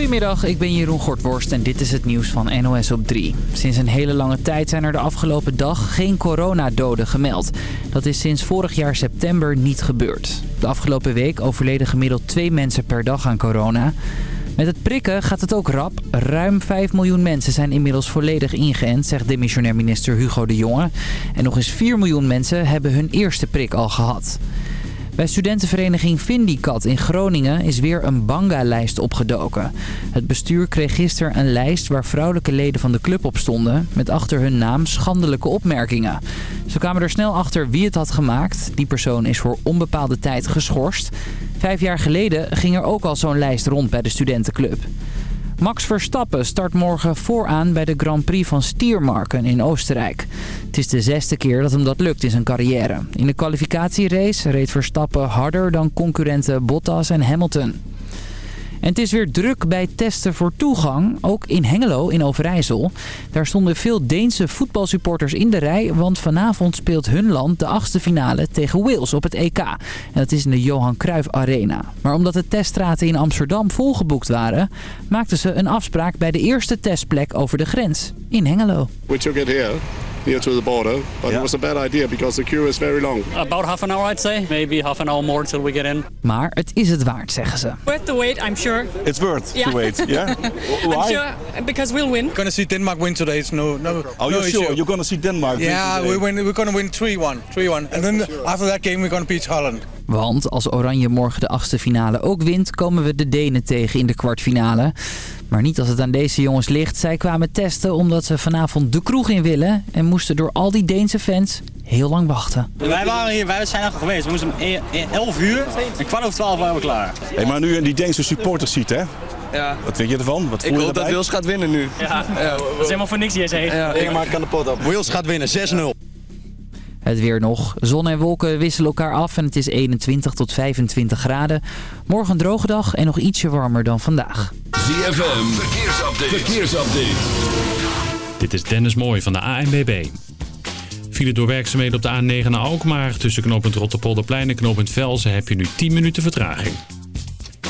Goedemiddag, ik ben Jeroen Gortworst en dit is het nieuws van NOS op 3. Sinds een hele lange tijd zijn er de afgelopen dag geen coronadoden gemeld. Dat is sinds vorig jaar september niet gebeurd. De afgelopen week overleden gemiddeld twee mensen per dag aan corona. Met het prikken gaat het ook rap. Ruim 5 miljoen mensen zijn inmiddels volledig ingeënt, zegt demissionair minister Hugo de Jonge. En nog eens 4 miljoen mensen hebben hun eerste prik al gehad. Bij studentenvereniging Vindicat in Groningen is weer een banga-lijst opgedoken. Het bestuur kreeg gisteren een lijst waar vrouwelijke leden van de club op stonden... met achter hun naam schandelijke opmerkingen. Ze kwamen er snel achter wie het had gemaakt. Die persoon is voor onbepaalde tijd geschorst. Vijf jaar geleden ging er ook al zo'n lijst rond bij de studentenclub. Max Verstappen start morgen vooraan bij de Grand Prix van Stiermarken in Oostenrijk. Het is de zesde keer dat hem dat lukt in zijn carrière. In de kwalificatierace reed Verstappen harder dan concurrenten Bottas en Hamilton. En het is weer druk bij testen voor toegang, ook in Hengelo in Overijssel. Daar stonden veel Deense voetbalsupporters in de rij, want vanavond speelt hun land de achtste finale tegen Wales op het EK. En dat is in de Johan Cruijff Arena. Maar omdat de teststraten in Amsterdam volgeboekt waren, maakten ze een afspraak bij de eerste testplek over de grens, in Hengelo. We took it here. Near to the border, but it was a bad idea because the queue is very long. About half an hour, I'd say. Maybe half an hour more till we get in. Maar het is het waard, zeggen ze. Worth the wait, I'm sure. It's worth Yeah. to wait, yeah? I'm Why? sure because we'll win. gonna see Denmark win today. It's no no. Oh, no you're sure? You're gonna see Denmark win Yeah, today. we win, we're gonna win 3-1. 3-1. And then after that game, we're gonna beat Holland. Want als Oranje morgen de achtste finale ook wint, komen we de Denen tegen in de kwartfinale. Maar niet als het aan deze jongens ligt. Zij kwamen testen omdat ze vanavond de kroeg in willen... en moesten door al die Deense fans heel lang wachten. Wij waren hier, wij zijn al geweest. We moesten om e- e- 11 uur en kwart over 12 waren we klaar. Hey, maar nu je die Deense supporters ziet, hè? Ja. Wat vind je ervan? Wat voel Ik je hoop dat? Wils gaat winnen nu. Ja, dat is helemaal voor niks hier heen. Ja, Ingemarkt kan de pot op. Wales gaat winnen, 6-0. Het weer nog. Zon en wolken wisselen elkaar af en het is 21 tot 25 graden. Morgen een droge dag en nog ietsje warmer dan vandaag. ZFM, verkeersupdate. verkeersupdate. Dit is Dennis Mooij van de ANBB. File door werkzaamheden op de A9 naar Alkmaar. Tussen knooppunt Rotterpolderplein en knooppunt Velzen heb je nu 10 minuten vertraging.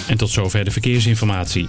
En tot zover de verkeersinformatie.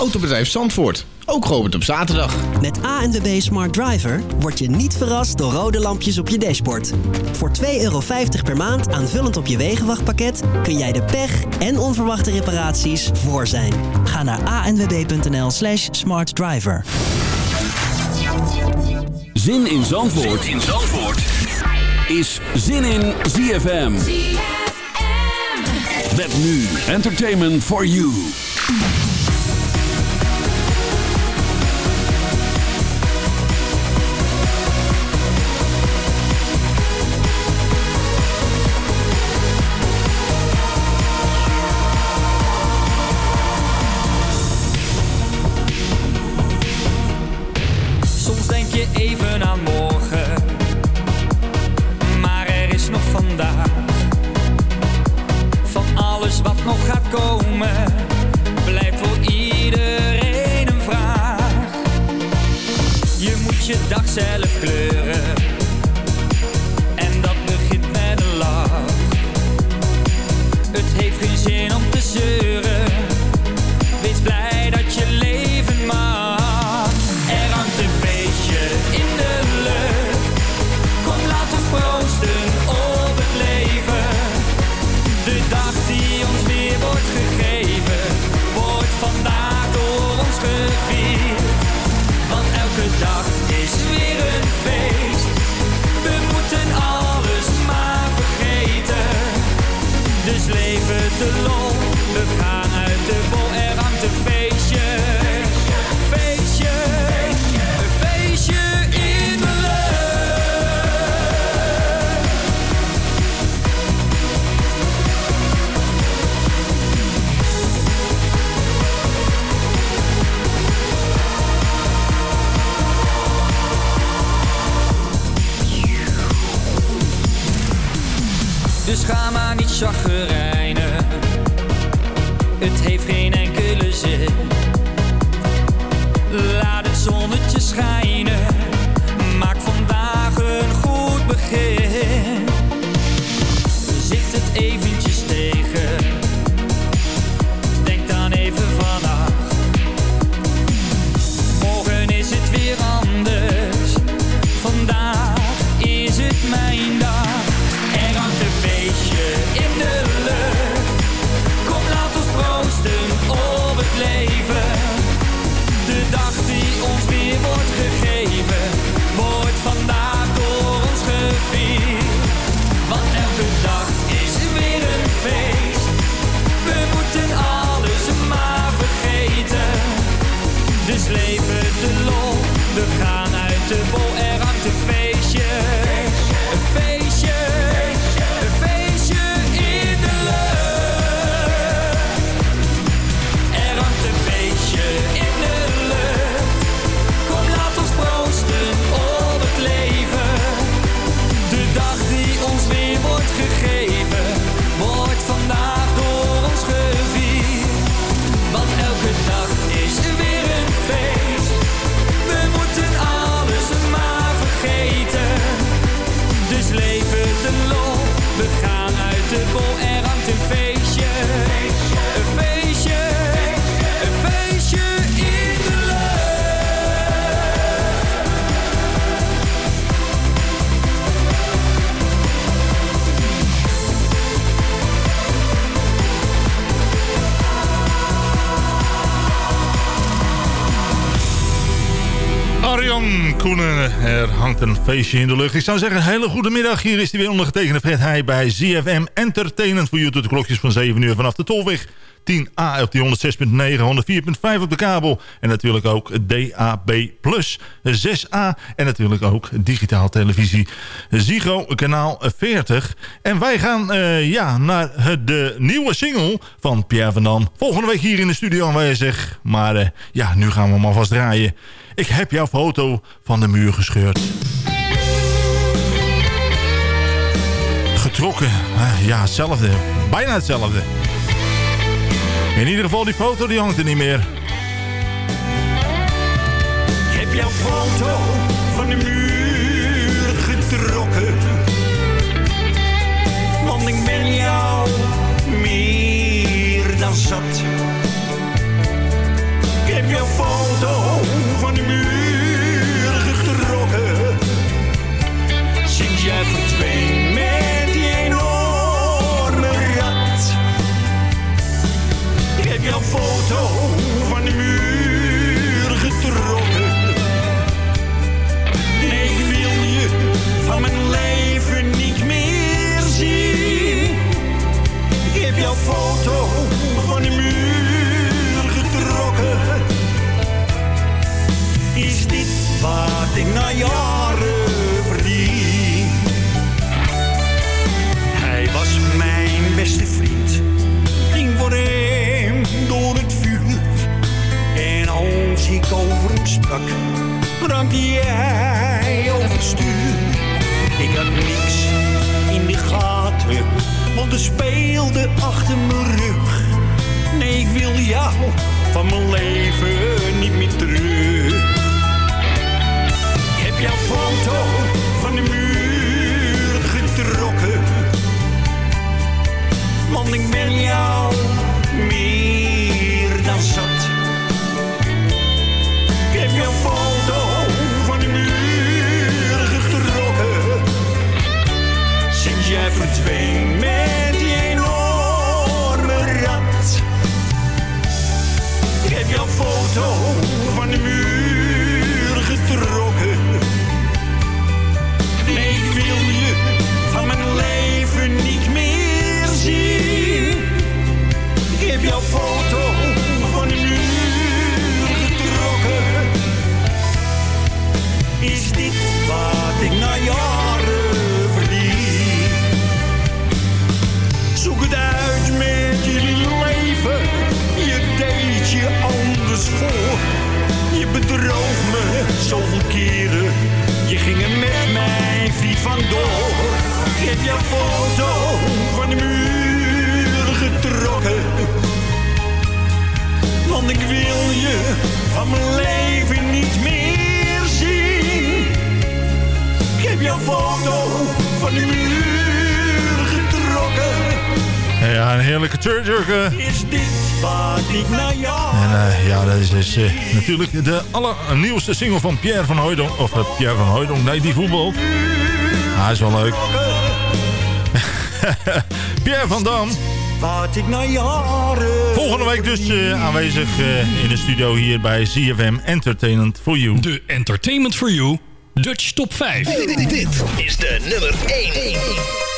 Autobedrijf Zandvoort, ook geopend op zaterdag. Met ANWB Smart Driver word je niet verrast door rode lampjes op je dashboard. Voor 2,50 euro per maand aanvullend op je wegenwachtpakket kun jij de pech en onverwachte reparaties voor zijn. Ga naar anwb.nl slash smartdriver. Zin in Zandvoort, in Zandvoort. is Zin in ZFM. Met nu Entertainment for You. Je even aan morgen, maar er is nog vandaag. Van alles wat nog gaat komen, blijft voor iedereen een vraag. Je moet je dag zelf kleuren, chagrijnen. Het heeft geen enkele zin. Laat het zonnetje schijnen. Maak vandaag een goed begin. Zicht het eventjes Er hangt een feestje in de lucht. Ik zou zeggen, hele goede middag. Hier is hij weer ondergetekende Fred Heij bij ZFM Entertainment. Voor tot de klokjes van 7 uur vanaf de Tolweg. 10A op die 106.9, 104.5 op de kabel. En natuurlijk ook DAB+, 6A. En natuurlijk ook digitaal televisie Ziggo, kanaal 40. En wij gaan eh, ja, naar de nieuwe single van Pierre van Dam. Volgende week hier in de studio aanwezig. Maar eh, ja, nu gaan we hem alvast draaien. Ik heb jouw foto van de muur gescheurd. Getrokken. Ah, ja, hetzelfde. Bijna hetzelfde. In ieder geval, die foto die hangt er niet meer. Ik heb jouw foto van de muur getrokken. Want ik ben jou meer dan zat. Ik heb jouw foto van de muur foto van de muur getrokken. Ik wil je van mijn leven niet meer zien. Ik heb jouw foto van de muur getrokken. Is dit wat ik na jaren ik over hem sprak, raakte hij over het stuur. Ik had niks in de gaten, want er speelde achter mijn rug. Nee, ik wil jou van mijn leven niet meer terug. Ik heb jouw foto van de muur getrokken want ik ben jou Jouw foto van de muur getrokken. Sinds jij verdween met die enorme rat. Ik heb jouw foto heb jouw foto van de muur getrokken. Want ik wil je van mijn leven niet meer zien. Ik heb jouw foto van de muur getrokken. Ja, een heerlijke church Is dit En eh, ja, dat is dus eh, natuurlijk de allernieuwste single van Pierre van Hooydonk. Of eh, Pierre van Hooydonk, nee, die voetbalt. Ah, is wel leuk. Pierre van Dam. Wat ik na jaren... Volgende week dus eh, aanwezig eh, in de studio hier bij ZFM Entertainment for You. De Entertainment for You Dutch Top 5. Dit is de nummer 1.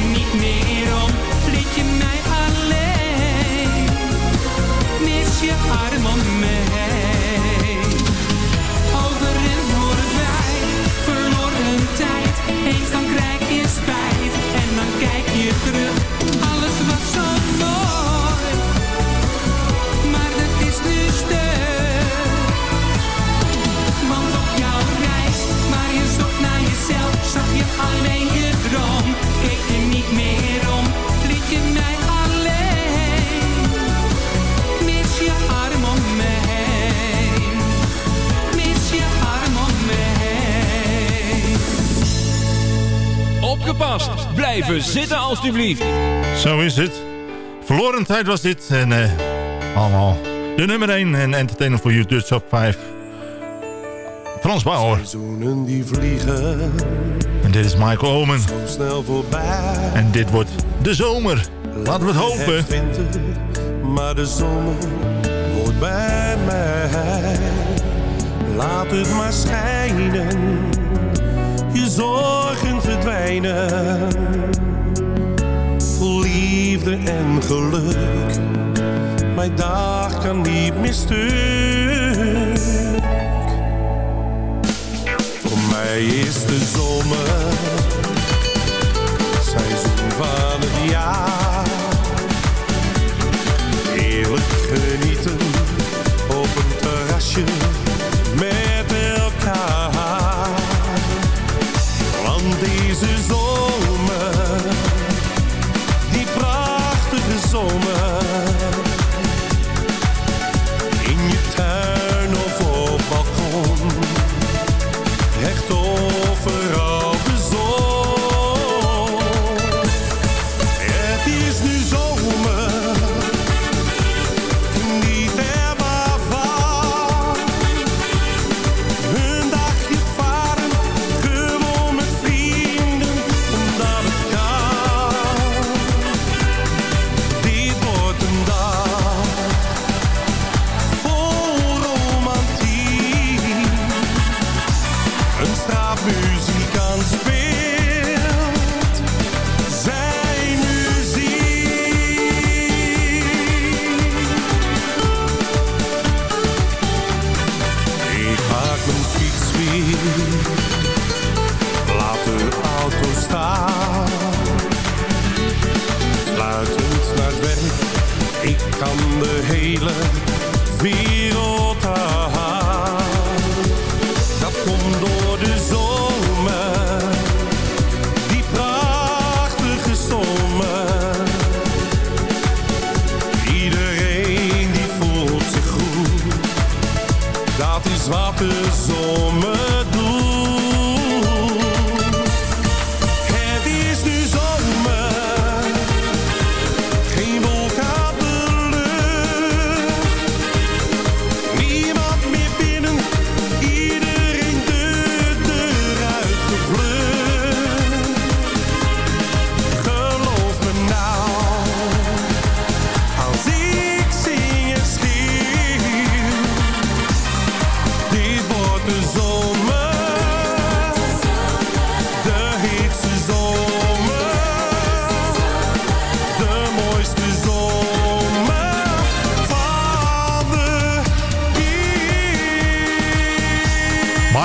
Niet meer om, liet je mij alleen. Mis je arm om mij. Over en voorbij, verloren tijd. Eens dan krijg je spijt en dan kijk je terug. Opgepast. Blijven zitten alstublieft. Zo is het. Verloren tijd was dit. En eh, allemaal de nummer 1 en Entertainment for You Dutch Top 5. Frans Bauer. Seizoenen die vliegen En dit is Michael Omen. zo snel voorbij. En dit wordt de zomer. Laten we het hopen. Het winter, maar de zomer hoort bij mij. Laat het maar schijnen, zorgen verdwijnen. Vol liefde en geluk, mijn dag kan niet meer. Voor mij is de zomer seizoen van het jaar. soul.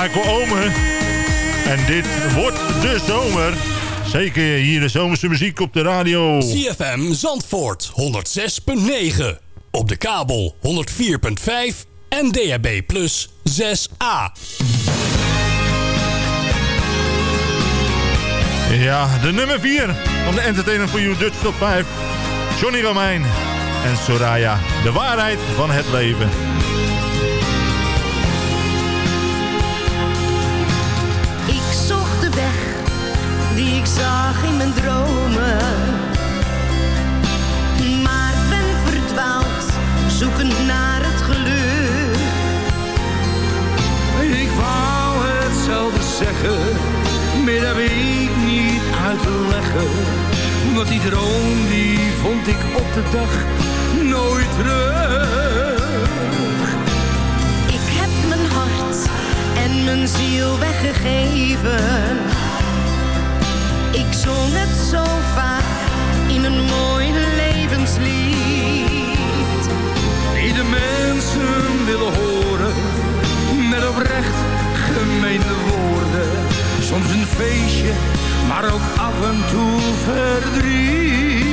Michael Omen. En dit wordt de zomer. Zeker hier de zomerse muziek op de radio. CFM Zandvoort 106.9. Op de kabel 104.5 en DHB Plus 6A. Ja, de nummer 4 van de Entertainment for You Dutch Top 5. Johnny Romein en Soraya. De waarheid van het leven. Die ik zag in mijn dromen. Maar ben verdwaald, zoekend naar het geluk. Ik wou hetzelfde zeggen, maar dat weet ik niet uit te leggen. Want die droom die vond ik op de dag nooit terug. Ik heb mijn hart en mijn ziel weggegeven. Ik zong het zo vaak in een mooi levenslied. Die de mensen willen horen, met oprecht gemeende woorden. Soms een feestje, maar ook af en toe verdriet.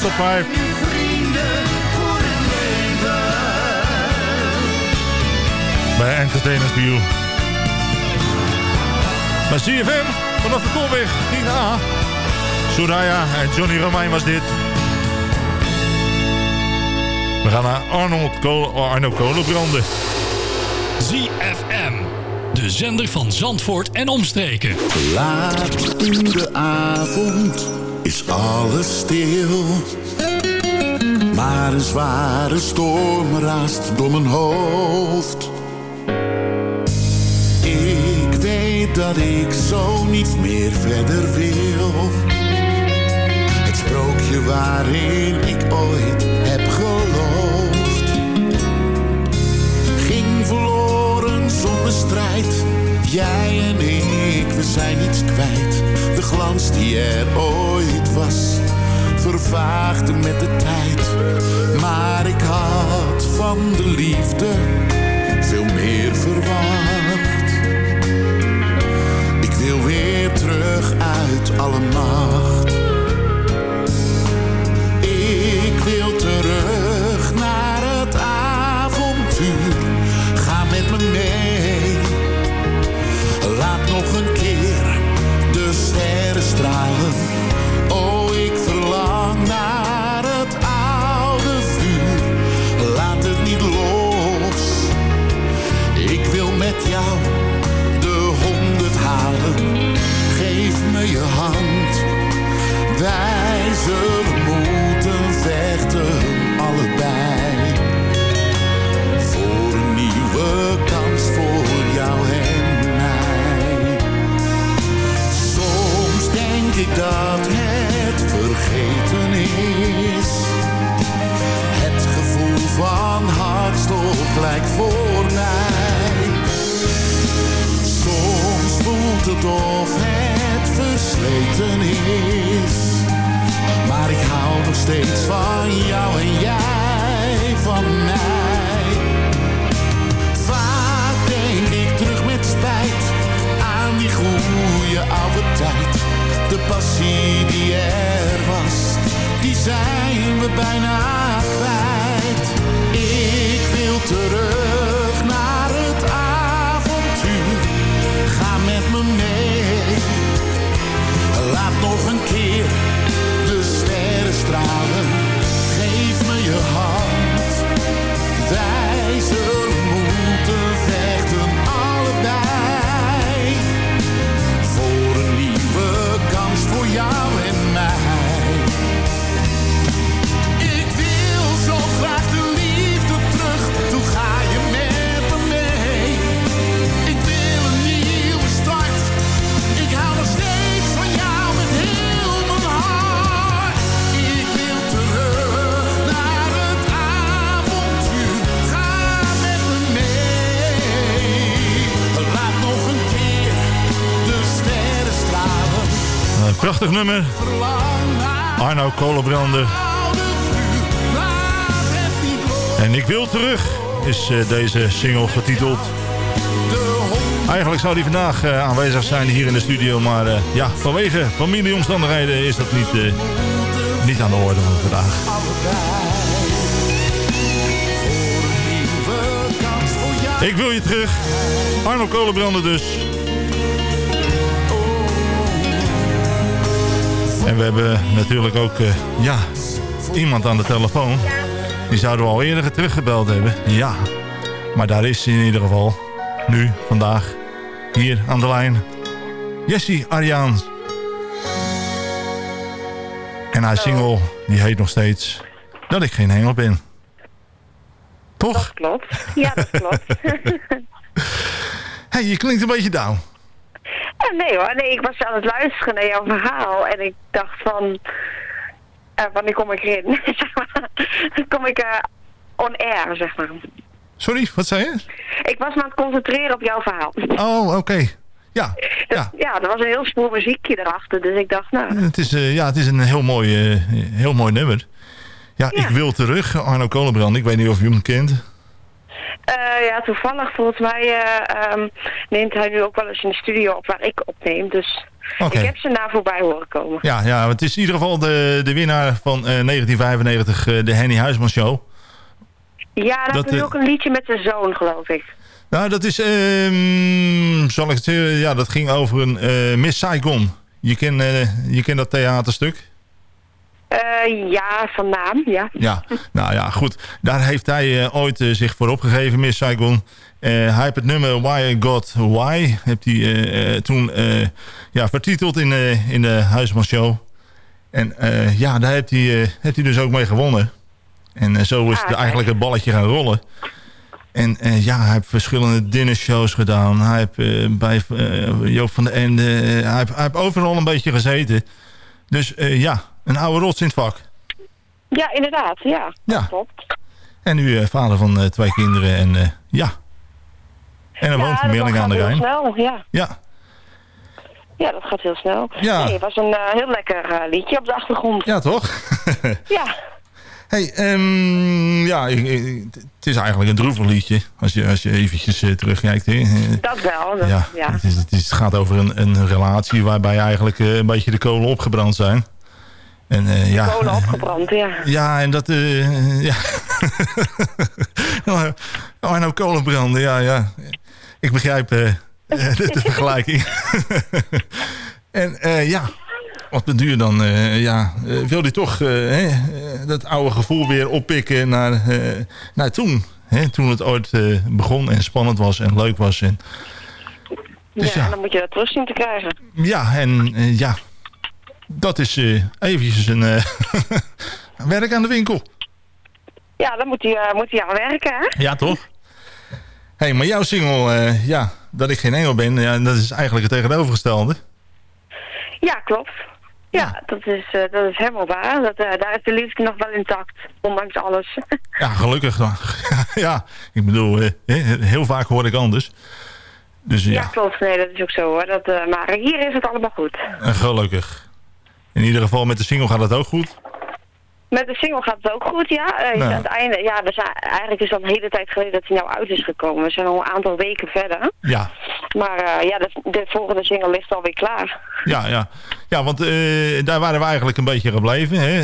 Top 5. Vrienden voor het leven. Bij Entertainment for You. Bij CFM vanaf de Tolweg 10A. Soraya en Johnny Romein was dit. We gaan naar Arnold Kool, Arno Kolenbranden. ZFM. De zender van Zandvoort en omstreken. Laat in de avond, is alles stil. Maar een zware storm raast door mijn hoofd. Ik weet dat ik zo niet meer verder wil. Het sprookje waarin ik ooit heb geloofd. Ging verloren zonder strijd. Jij en ik, we zijn iets kwijt. Glans die er ooit was, vervaagde met de tijd. Maar ik had van de liefde veel meer verwacht. Ik wil weer terug uit alle macht. Ik wil terug dat het vergeten is. Het gevoel van hartstocht lijkt voor mij. Soms voelt het of het versleten is. Maar ik hou nog steeds van jou en jij van mij. Vaak denk ik terug met spijt aan die goede oude tijd. De passie die er was, die zijn we bijna kwijt. Ik wil terug naar het avontuur. Ga met me mee. Laat nog een keer de sterren stralen. Geef me je hand. Wij Yahweh. Prachtig nummer. Arno Kolenbrander. En ik wil terug is eh, deze single getiteld. Eigenlijk zou die vandaag eh, aanwezig zijn hier in de studio. Maar eh, ja, vanwege familieomstandigheden is dat niet, niet aan de orde van vandaag. Ik wil je terug. Arno Kolenbrander dus. En we hebben natuurlijk ook eh, ja, iemand aan de telefoon. Die zouden we al eerder teruggebeld hebben. Ja, maar daar is hij in ieder geval. Nu, vandaag, hier aan de lijn. Jessie Ariaans. En haar single, die heet nog steeds... Dat ik geen hengel ben. Toch? Dat klopt. Ja, dat klopt. hey, je klinkt een beetje down. Nee hoor, nee, ik was aan het luisteren naar jouw verhaal en ik dacht van, eh, wanneer kom ik erin? Kom ik eh, on air, zeg maar. Sorry, wat zei je? Ik was me aan het concentreren op jouw verhaal. Oh, oké. Ja, Dat- ja, er was een heel spoor muziekje erachter, dus ik dacht, nou, het is, eh, ja, het is een heel mooi, heel mooi nummer. Ja, ik wil terug. Arno Kolenbrand, ik weet niet of je hem kent. Eh, ja, toevallig volgens mij eh, ehm, neemt hij nu ook wel eens in de studio op waar ik opneem, dus ik heb ze na voorbij horen komen. Ja, ja, het is in ieder geval de, de winnaar van eh, 1995, eh, de Henny Huisman Show. Ja, dat, Dat, is ook een liedje met zijn zoon, geloof ik. Nou, dat is, ehm, zal ik het zeggen, ja, dat ging over een Miss Saigon. Je kent je kent dat theaterstuk? Eh, ja, van naam, ja. Ja, nou ja, goed. Daar heeft hij eh, ooit eh, zich voor opgegeven, Miss Saigon. Hij heeft het nummer Why I Got Why heeft hij, toen ja, vertiteld in, in de Huisman Show. En ja, daar heeft hij, heeft hij dus ook mee gewonnen. En zo is Ah, het eigenlijk het balletje gaan rollen. En ja, hij heeft verschillende dinnershows gedaan. Hij heeft bij Joop van den Ende... hij, heeft, hij heeft overal een beetje gezeten. Dus eh, ja, een oude rots in het vak. Ja, inderdaad. Ja, Ja. klopt. En nu eh, vader van eh, twee kinderen. En ja. En dan ja, woont in dat Meerling aan de Rijn. snel, ja. Ja, Ja, dat gaat heel snel. Ja. Nee, het was een heel lekker liedje op de achtergrond. ja toch? Ja. Hey, ehm, ja, het is eigenlijk een droevig liedje. Als je, als je eventjes eh, terugkijkt. Hè. Dat wel. Dat, ja, ja. Het, is, het, is, het gaat over een, een relatie waarbij eigenlijk eh, een beetje de kolen opgebrand zijn. En, eh, ja, Kolen opgebrand, ja. Ja, en dat... ja. oh, en nou kolen branden, ja, ja. Ik begrijp de, vergelijking. en eh, wat beduur dan, eh, ja, eh, wil hij toch eh, hè, dat oude gevoel weer oppikken naar, naar toen. Hè, toen het ooit begon en spannend was en leuk was. En, Dus ja, ja. en dan moet je dat terug zien te krijgen. ja, en ja, dat is eventjes een werk aan de winkel. Ja, dan moet hij, moet hij aan werken, hè? Ja, toch? hey, maar jouw single, ja, dat ik geen engel ben, ja, dat is eigenlijk het tegenovergestelde. Ja, klopt. Ja, Dat, is, eh, dat is helemaal waar. Dat, eh, daar is de liefde nog wel intact, ondanks alles. Ja, gelukkig dan. ja, ik bedoel, eh, heel vaak hoor ik anders. Dus ja, ja, klopt. Nee, dat is ook zo hoor. Dat, maar hier is het allemaal goed. gelukkig. In ieder geval met de single gaat het ook goed. Met de single gaat het ook goed, ja. Nou. Aan het einde, ja, we zijn, eigenlijk is al een hele tijd geleden dat hij nou uit is gekomen. We zijn al een aantal weken verder. Ja, Maar eh, ja, de, de volgende single ligt alweer klaar. ja, ja. Ja, want eh, daar waren we eigenlijk een beetje gebleven. Hè?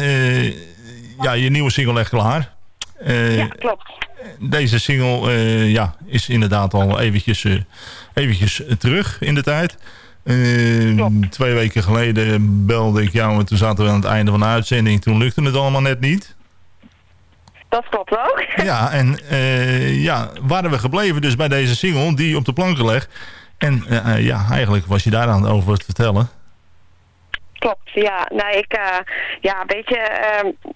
Ja, je nieuwe single ligt klaar. Ja, klopt. Deze single ja, is inderdaad al eventjes, eventjes terug in de tijd. Eh, twee weken geleden belde ik jou en toen zaten we aan het einde van de uitzending. Toen lukte het allemaal net niet. Dat klopt ook. Ja, en eh, ja, waren we gebleven dus bij deze single die op de planken legt. En eh, eh, ja, eigenlijk was je daar aan over te vertellen. Klopt, ja. Nee, ik, ja, weet je, ehm, eh,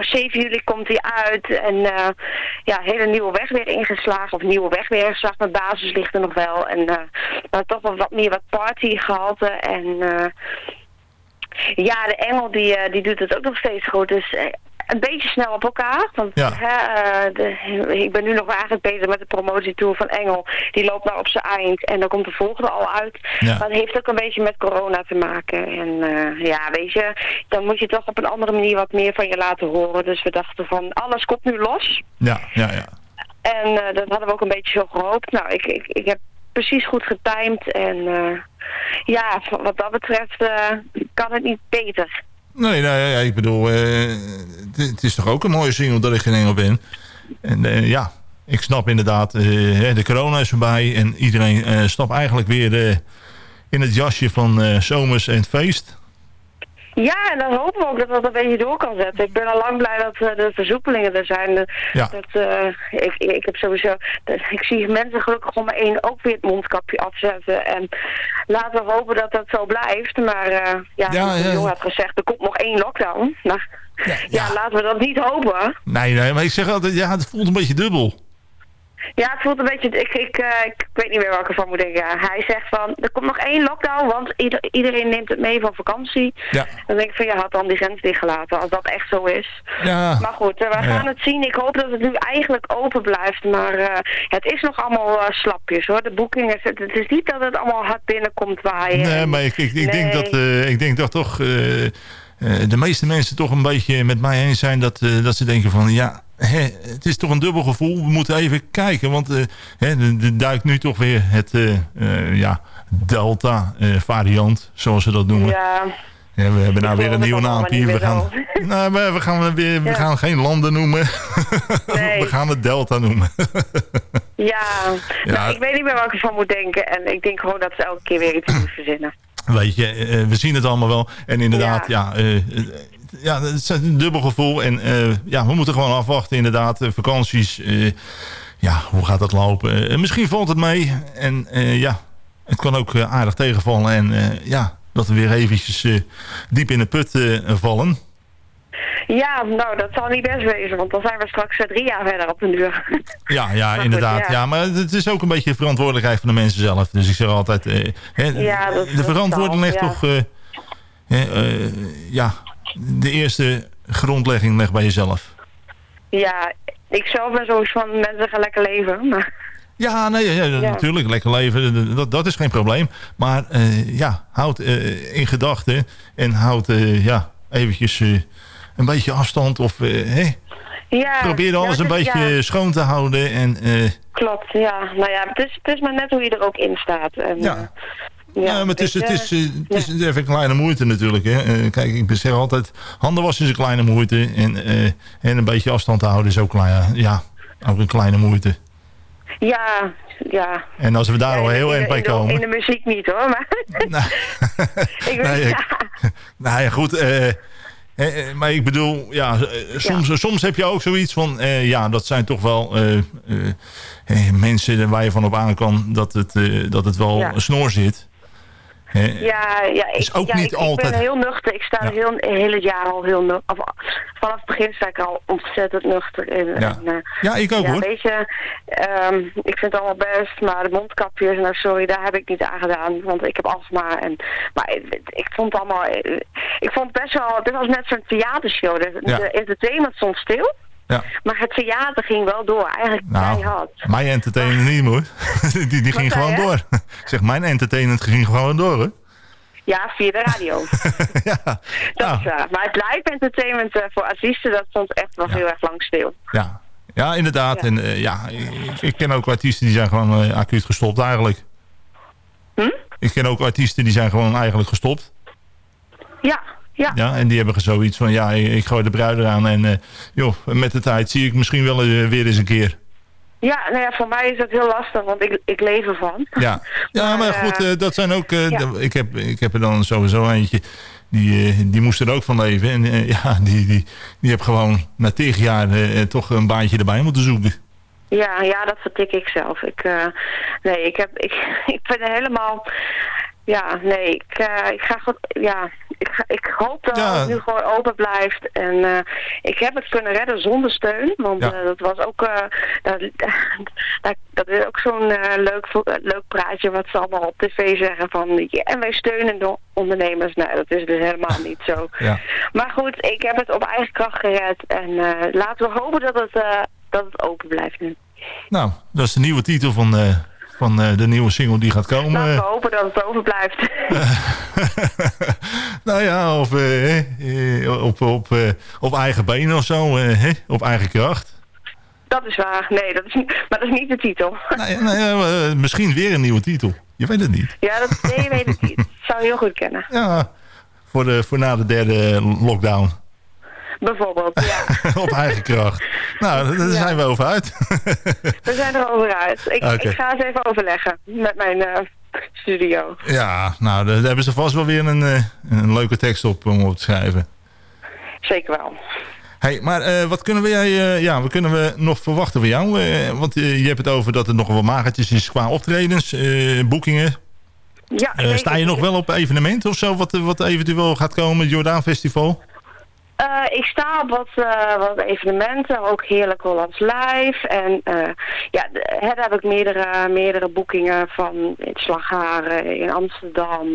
7 juli komt hij uit en eh, ja, hele nieuwe weg weer ingeslagen. Of nieuwe weg weer ingeslagen, maar basis ligt er nog wel. En eh, maar toch wel wat meer wat partygehalte. En eh, ja, de Engel die, eh, die doet het ook nog steeds goed. Dus eh, een beetje snel op elkaar. Want Ja. hè, eh, de, ik ben nu nog eigenlijk bezig met de promotietour van Engel. Die loopt nou op zijn eind en dan komt de volgende al uit. Ja. Maar het heeft ook een beetje met corona te maken. En eh, ja, weet je, dan moet je toch op een andere manier wat meer van je laten horen. Dus we dachten van, alles komt nu los. Ja, ja, ja. En eh, dat hadden we ook een beetje zo gehoopt. Nou, ik, ik, ik heb precies goed getimed. En eh, ja, wat dat betreft kan het niet beter. Nee, nee ja, ik bedoel, eh, het is toch ook een mooie single dat ik geen engel ben. En eh, ja, ik snap inderdaad, eh, de corona is voorbij en iedereen stapt eigenlijk weer in het jasje van zomers en feest. Ja, en dan hopen we ook dat dat een beetje door kan zetten. Ik ben al lang blij dat eh, de versoepelingen er zijn. De- Ja. Dat, eh, ik, ik heb sowieso, dat, ik zie mensen gelukkig om me één ook weer het mondkapje afzetten. En laten we hopen dat dat zo blijft. Maar eh, ja, Ja, de ja. jongen had gezegd, er komt nog één lockdown. Nou, ja, laten we dat niet hopen. Nee, nee, maar ik zeg altijd, ja, het voelt een beetje dubbel. Ja, het voelt een beetje, ik, ik, eh, ik weet niet meer waar ik ervan moet denken. Hij zegt van, er komt nog één lockdown, want ieder- iedereen neemt het mee van vakantie. Ja. Dan denk ik van, je had dan die grens dichtgelaten, als dat echt zo is. Ja. Maar goed, eh, we Ja. gaan het zien. Ik hoop dat het nu eigenlijk open blijft, maar eh, het is nog allemaal slapjes hoor. De boekingen, het, het is niet dat het allemaal hard binnenkomt waaien. Nee, maar ik, ik, ik, denk, dat, ik denk dat toch de meeste mensen toch een beetje met mij eens zijn dat, eh, dat ze denken van ja, hè, het is toch een dubbel gevoel. We moeten even kijken, want eh, hè, er er duikt nu toch weer het eh, eh, ja, Delta eh, variant, zoals ze dat noemen. Ja, Ja, we hebben nou weer een nieuwe naampje. We gaan, nou, we gaan, weer, we Ja. gaan geen landen noemen. Nee. we gaan het Delta noemen. ja. Ja. Nou, ik weet niet meer waar ik ervan moet denken. En ik denk gewoon dat ze elke keer weer iets moeten verzinnen. Weet je, eh, we zien het allemaal wel. En inderdaad, ja, eh, eh, ja het is een dubbel gevoel. En eh, ja, we moeten gewoon afwachten inderdaad. Eh, vakanties, eh, ja, hoe gaat dat lopen? Eh, misschien valt het mee. En eh, ja, het kan ook eh, aardig tegenvallen. En eh, ja, dat we weer eventjes eh, diep in de put eh, vallen. Ja, nou, dat zal niet best wezen, want dan zijn we straks eh, drie jaar verder op de duur. Ja, ja inderdaad. ja. Ja. maar het is ook een beetje de verantwoordelijkheid van de mensen zelf. Dus ik zeg altijd, eh, hè, Ja, dat- de verantwoording ligt ja. toch... eh, eh, ja, de eerste grondlegging ligt bij jezelf. Ja, ik zelf ben zoiets van mensen gaan lekker leven, maar... Ja, nee, ja, Ja. natuurlijk. Lekker leven, dat, dat is geen probleem. Maar eh, ja, houd in gedachten en houd ja, eventjes een beetje afstand. Of eh, Ja, probeer alles ja, een is- beetje ja, schoon te houden. En, eh, klopt, ja. Nou ja, het is, het is maar net hoe je er ook in staat. En, Ja. eh, ja, maar het is, weet het is, het is even een kleine moeite natuurlijk. Hè. Kijk, ik zeg altijd, handen wassen is een kleine moeite. En, en een beetje afstand te houden is ook, klein, ja, ook een kleine moeite. Ja, ja. En als we daar al heel in, eind bij in de- komen... In de muziek niet hoor, maar... ik weet, Nee, ja. Nou ja, goed. Eh, eh, maar ik bedoel, ja, eh, soms, soms heb je ook zoiets van... eh, ja, dat zijn toch wel eh, eh, eh, mensen waar je van op aan kan... dat het, eh, dat het wel Ja. snor zit. Hè? Ja, ja, ik, Is ook ja, niet ik, ben heel nuchter. Ik sta Ja. heel, heel het jaar al heel nuchter. Of, vanaf het begin sta ik al ontzettend nuchter in. Ja. En, eh, Ja, ik ook, ja, hoor. Weet je, ehm, ik vind het allemaal best, maar de mondkapjes, nou sorry, daar heb ik niet aan gedaan. Want ik heb astma. En, maar ik, ik vond het allemaal, ik vond het best wel, dit was net zo'n theatershow. De entertainment stond stil. Ja. Maar het theater ging wel door, eigenlijk Nou, mijn entertainment niet, hoor. die die ging gewoon door. ik zeg, mijn entertainment ging gewoon door, hoor. Ja, via de radio. ja. Dat is waar. Maar het live entertainment eh, voor artiesten, dat stond echt wel heel erg lang stil. Ja, ja inderdaad. En eh, ja, ik, ik ken ook artiesten die zijn gewoon eh, acuut gestopt, eigenlijk. Hm? Ik ken ook artiesten die zijn gewoon eigenlijk gestopt. Ja, ja. Ja, en die hebben zoiets van, ja, ik gooi de bruid eraan en eh, joh, met de tijd zie ik misschien wel eh, weer eens een keer. Ja, nou ja, voor mij is dat heel lastig, want ik, ik leef ervan. Ja, ja maar goed, eh, dat zijn ook, ja. ik, heb, ik heb er dan sowieso eentje, die, die moest er ook van leven. En ja, die, die, die heb gewoon na tig jaar toch een baantje erbij moeten zoeken. Ja, ja, dat vertik ik zelf. Ik, nee, ik, heb, ik, ik ben helemaal... Ja, nee, ik, eh, ik ga goed... Ja, ik, ga, ik hoop dat Ja. het nu gewoon open blijft. En eh, ik heb het kunnen redden zonder steun. Want Ja. eh, dat was ook... dat, dat, dat is ook zo'n leuk, leuk praatje wat ze allemaal op tv zeggen van... Ja, en wij steunen de ondernemers. Nou, dat is dus helemaal niet zo. Ja. Maar goed, ik heb het op eigen kracht gered. En laten we hopen dat het, dat het open blijft nu. Nou, dat is de nieuwe titel van, van eh, de nieuwe single die gaat komen. Laten we hopen dat het open blijft. nou ja, of eh, eh, op, op, op eigen benen of zo, hè? op eigen kracht. dat is waar. Nee, dat is niet, maar dat is niet de titel. Nee, eh, misschien weer een nieuwe titel. Je weet het niet. Ja, dat nee, je weet het niet. Dat zou je heel goed kennen. Ja, voor, de, voor na de derde lockdown. Bijvoorbeeld, ja. op eigen kracht. Nou, daar zijn we over uit. We zijn er over uit. Ik, ik ga eens even overleggen met mijn eh, studio. ja, nou, daar hebben ze vast wel weer een, eh, een leuke tekst op om op te schrijven. Zeker wel. Hey, maar eh, wat kunnen we, eh, ja, wat kunnen we nog verwachten van jou? Want je hebt het over dat het nog wel magertjes is qua optredens, boekingen. Ja, sta je nog wel op evenementen of zo, wat, wat eventueel gaat komen, het Jordaan Festival? Eh, ik sta op wat, eh, wat evenementen, ook Heerlijk Hollands Live. En eh, ja, de- daar heb ik meerdere, meerdere boekingen van in Slagharen, in Amsterdam,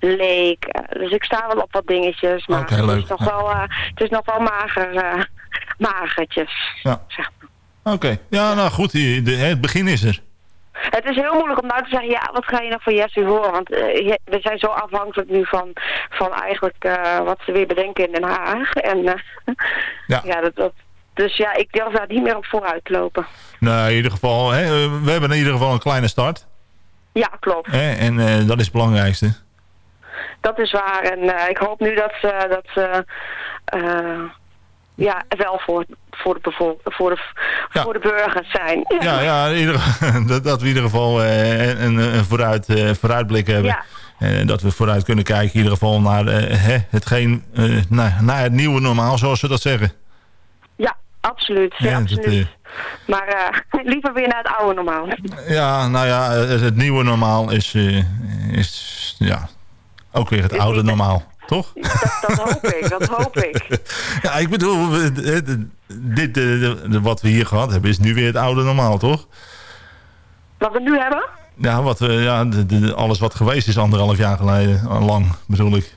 Leek. Dus ik sta wel op wat dingetjes. Maar Oké, het, is nog wel, het is nog wel mager, magertjes. Ja. Oké, ja, nou goed, het begin is er. Het is heel moeilijk om nou te zeggen, ja, wat ga je nog van Jesse horen? Want je- we zijn zo afhankelijk nu van, van eigenlijk eh, wat ze weer bedenken in Den Haag. En eh, Ja. ja, dat, dat, dus ja, ik durf daar niet meer op vooruit te lopen. Nou, in ieder geval, hè, we hebben in ieder geval een kleine start. Ja, klopt. Hè, en eh, dat is het belangrijkste. Dat is waar. En ik hoop nu dat ze, dat ze ja, wel voor, voor, de, voor, de, voor de burgers zijn. Ja, ja in ieder, dat, dat we in ieder geval eh, een, een vooruit, eh, vooruitblik hebben. Ja. Eh, dat we vooruit kunnen kijken in ieder geval naar, hè, hetgeen, naar, naar het nieuwe normaal, zoals ze dat zeggen. Ja, absoluut. Ja, absoluut. Maar liever weer naar het oude normaal. Ja, nou ja, het, het nieuwe normaal is, is ja, ook weer het oude normaal, toch? Dat, dat hoop ik, dat hoop ik. Ja, ik bedoel, de- de- dit, wat we hier gehad hebben is nu weer het oude normaal, toch? Wat we nu hebben? Ja, wat, we- ja alles wat geweest is anderhalf jaar geleden, al lang bedoel ik.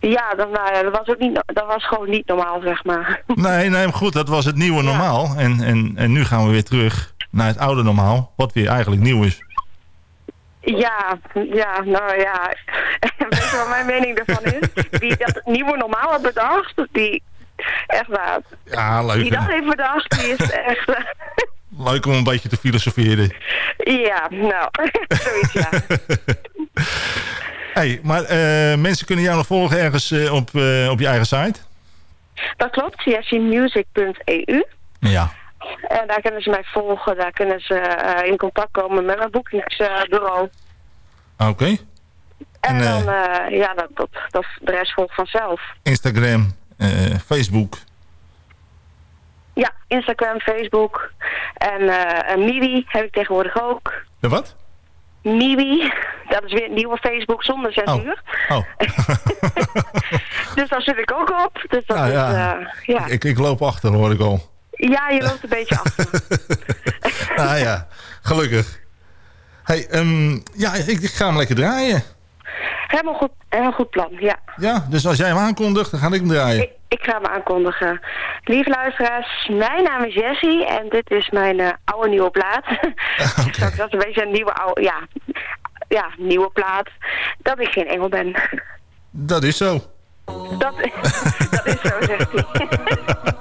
Ja, dat, nou ja, dat, was ook niet, dat was gewoon niet normaal, zeg maar. Nee, nee, maar goed, dat was het nieuwe normaal. En, en, en nu gaan we weer terug naar het oude normaal, wat weer eigenlijk nieuw is. Ja, ja, nou ja. Weet je wat mijn mening ervan is? Wie dat nieuwe normaal had bedacht, die echt waar. Ja, leuk. Die dat heeft bedacht, die is echt... Leuk om een beetje te filosoferen. ja, nou, zoiets ja. hey, maar eh, mensen kunnen jou nog volgen ergens eh, op, eh, op je eigen site? Dat klopt, csmusic.eu. Ja. En daar kunnen ze mij volgen, daar kunnen ze eh, in contact komen met mijn boekingsbureau. Oké. en En, eh, dan, eh, ja, dat, dat, dat, de rest volgt vanzelf. Instagram, eh, Facebook. Ja, Instagram, Facebook en een Miwi heb ik tegenwoordig ook. De wat? Miwi, dat is weer een nieuwe Facebook zonder censuur. Oh. Dus daar zit ik ook op. Dus dat Nou is, ja. ja. Ik, ik loop achter, hoor ik al. Ja, je loopt een beetje achter. ah ja, gelukkig. hey, ehm, ja, ik, ik ga hem lekker draaien. Helemaal goed, helemaal goed plan, ja. Ja, dus als jij hem aankondigt, dan ga ik hem draaien. Ik, ik ga hem aankondigen. Lieve luisteraars, mijn naam is Jessie en dit is mijn eh, oude nieuwe plaat. Straks dat is een beetje een nieuwe oude, ja, ja, nieuwe plaat. Dat ik geen engel ben. Dat is zo. Dat, dat is zo, zegt hij.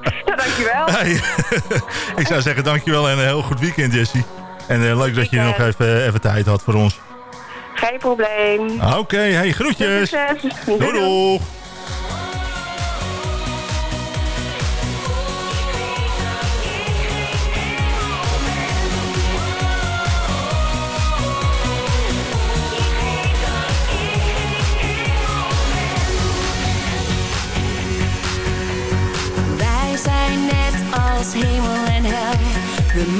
ja, dankjewel. Hey, ik zou zeggen dankjewel en een heel goed weekend, Jessie. En eh, leuk dat je nog even, even tijd had voor ons. Geen probleem. Oké, hey, groetjes. Succes. Doei, net als hemel en hel. We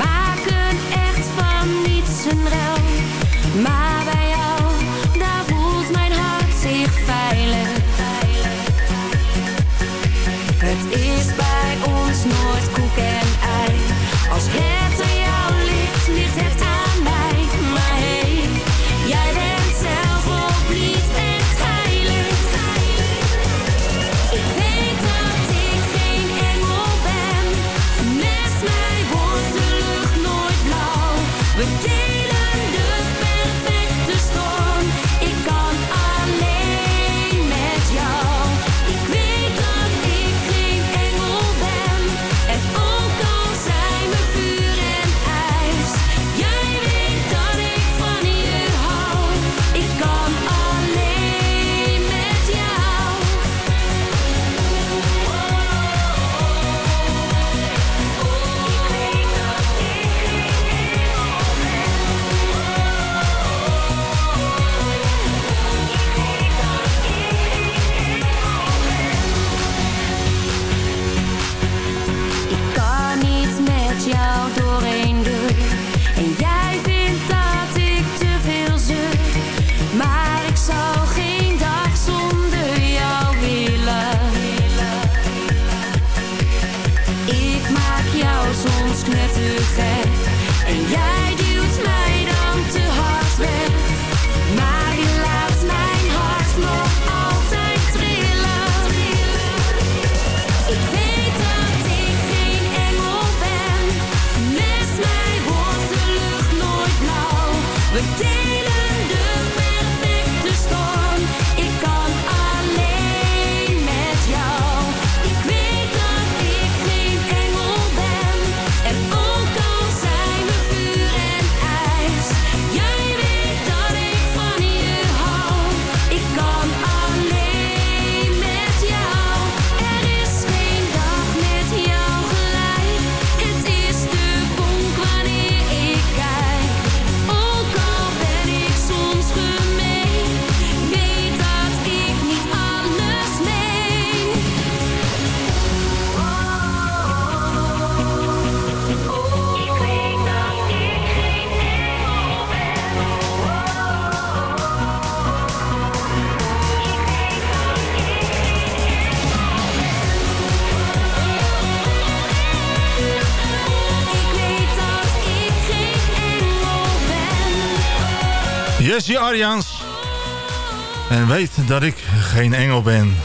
En weet dat ik geen engel ben.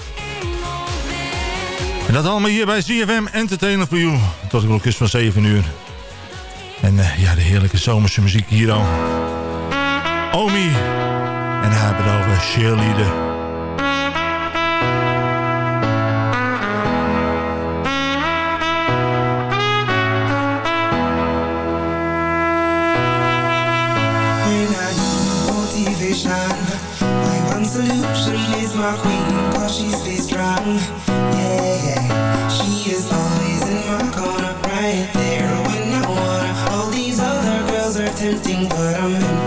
En dat allemaal hier bij ZFM Entertainer for You. Tot de is van 7 uur. En eh, ja, de heerlijke zomerse muziek hier al. Omi. En haar over cheerleader. my queen while strong. Yeah, yeah. She is always in my corner, right there when I wanna. All these other girls are tempting, but I'm in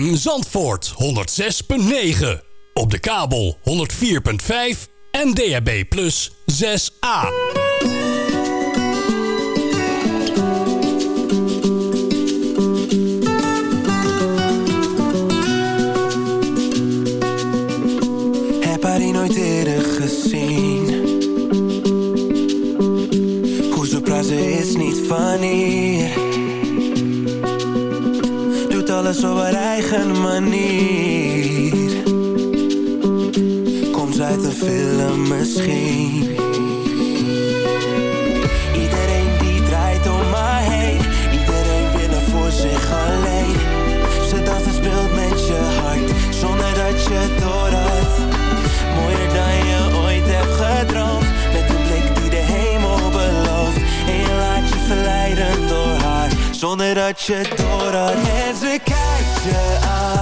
Zandvoort 106.9. Op de kabel 104.5 en DAB Plus 6A. alles op haar eigen manier. Komt zij te een film misschien. Iedereen die draait om haar heen. Iedereen wil er voor zich alleen. Ze dansen speelt met je hart. Zonder dat je het door Mooier dan je ooit hebt gedroomd. Met een blik die de hemel belooft. En je laat je verleiden door haar. Zonder dat je door had. yeah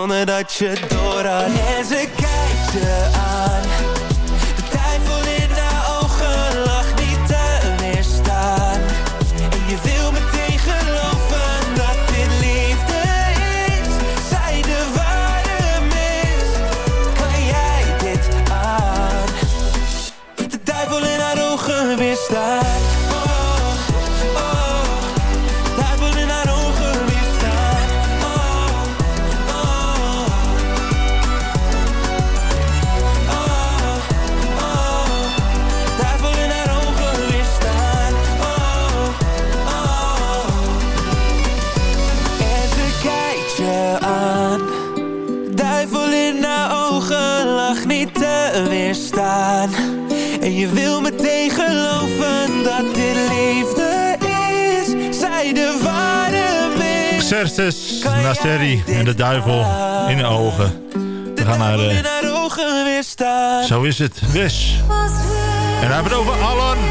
zonder dat je door had. En ze kijkt je weerstaan. En je wil meteen geloven dat dit liefde is. Zij de ware mist. Xerxes, Nasteri en de duivel in de ogen. We gaan naar de... weerstaan. Zo is het, Wes. En we hebben het over Alan.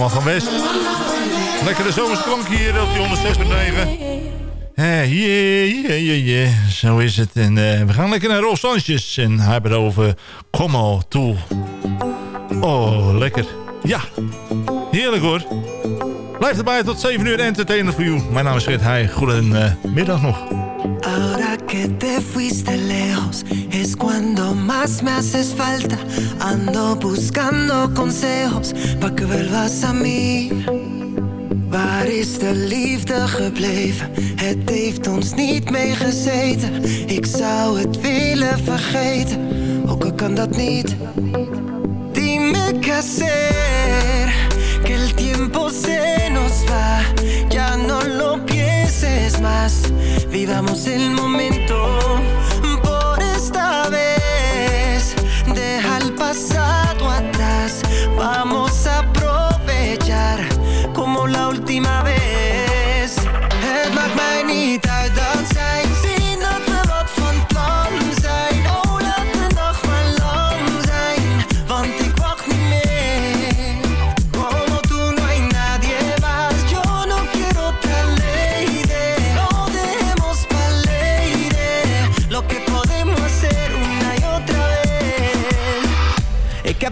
Allemaal van West. Lekkere zomersklank hier op die 106.9. Hé, jee, jee, jee. Zo is het. En eh, we gaan lekker naar Rolf. En hebben het over Como toe. Oh, lekker. Ja, heerlijk hoor. Blijf erbij tot 7 uur entertainer voor u. Mijn naam is Fred Heij. Goedemiddag nog. Ahora que te fuiste lejos es cuando más me haces falta. Ando buscando consejos pa' que vuelvas a mí. Waar is de liefde gebleven? Het heeft ons niet meegezeten. Ik zou het willen vergeten, ook al kan dat niet. Dime qué hacer, que el tiempo se nos va. Ya no lo pienses más, vivamos el momento. Por esta vez, deja el pasado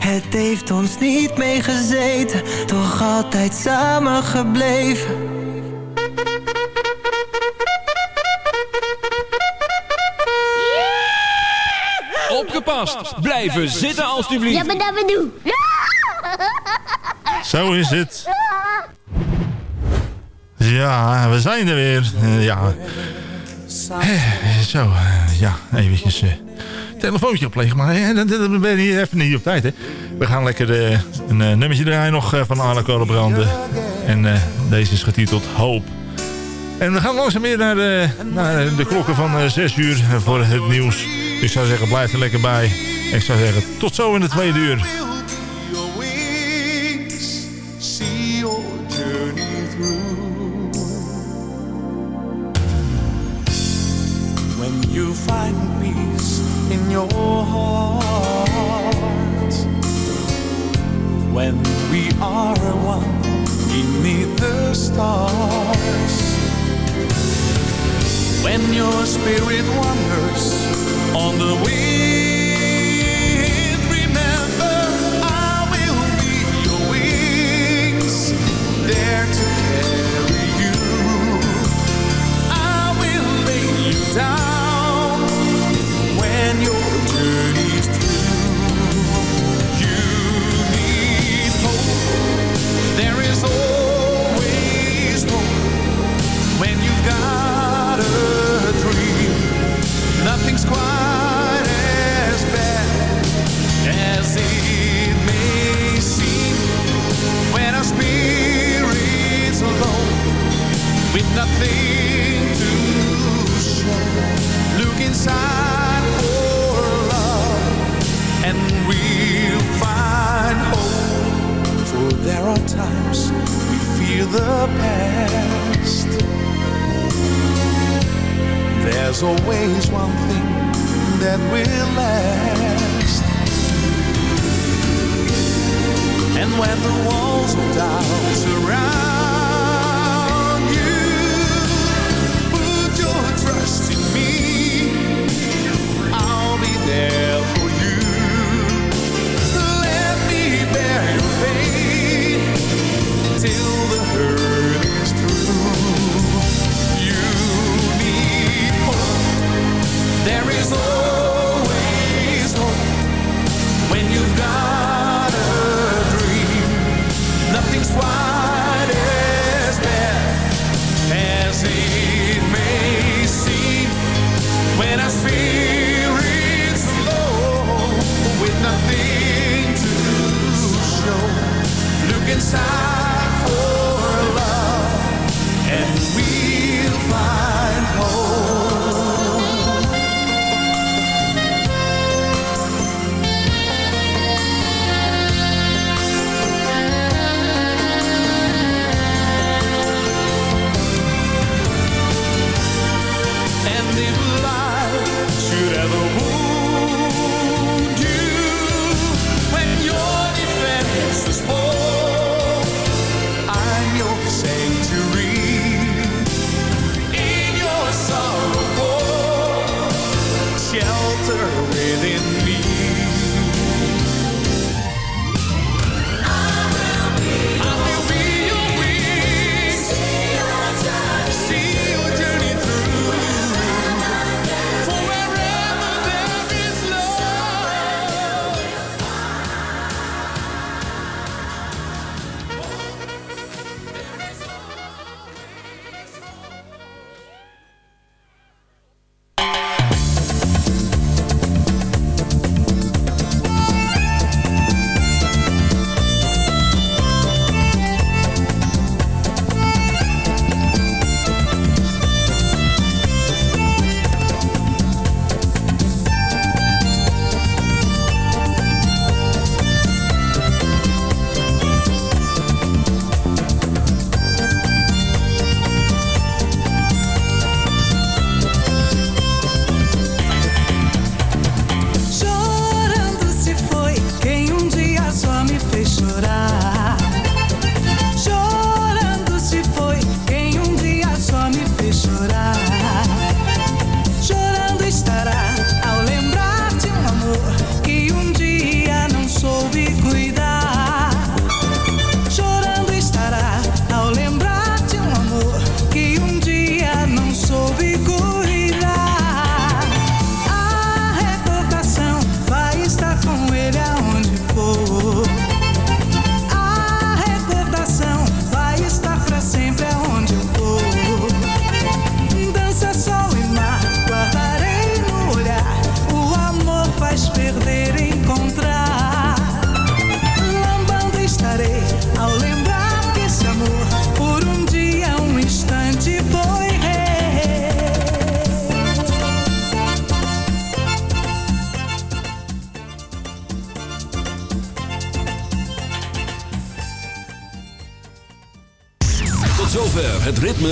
Het heeft ons niet meegezeten, toch altijd samen gebleven. Opgepast! Blijven zitten alstublieft. Ja, maar dat bedoel. Zo is het. Ja, we zijn er weer. Eh, ja. Eh, Zo, eh, ja, eventjes telefoontje oplegen. Maar dat, dat ben even niet op tijd, hè. We gaan lekker eh, een eh, nummertje draaien nog eh, van Arne Kolenbranden. En deze is getiteld Hoop. En we gaan langzaam weer naar, naar de klokken van eh, 6 uur voor het nieuws. Ik zou zeggen, blijf er lekker bij. Ik zou zeggen, tot zo in de tweede uur. Spirit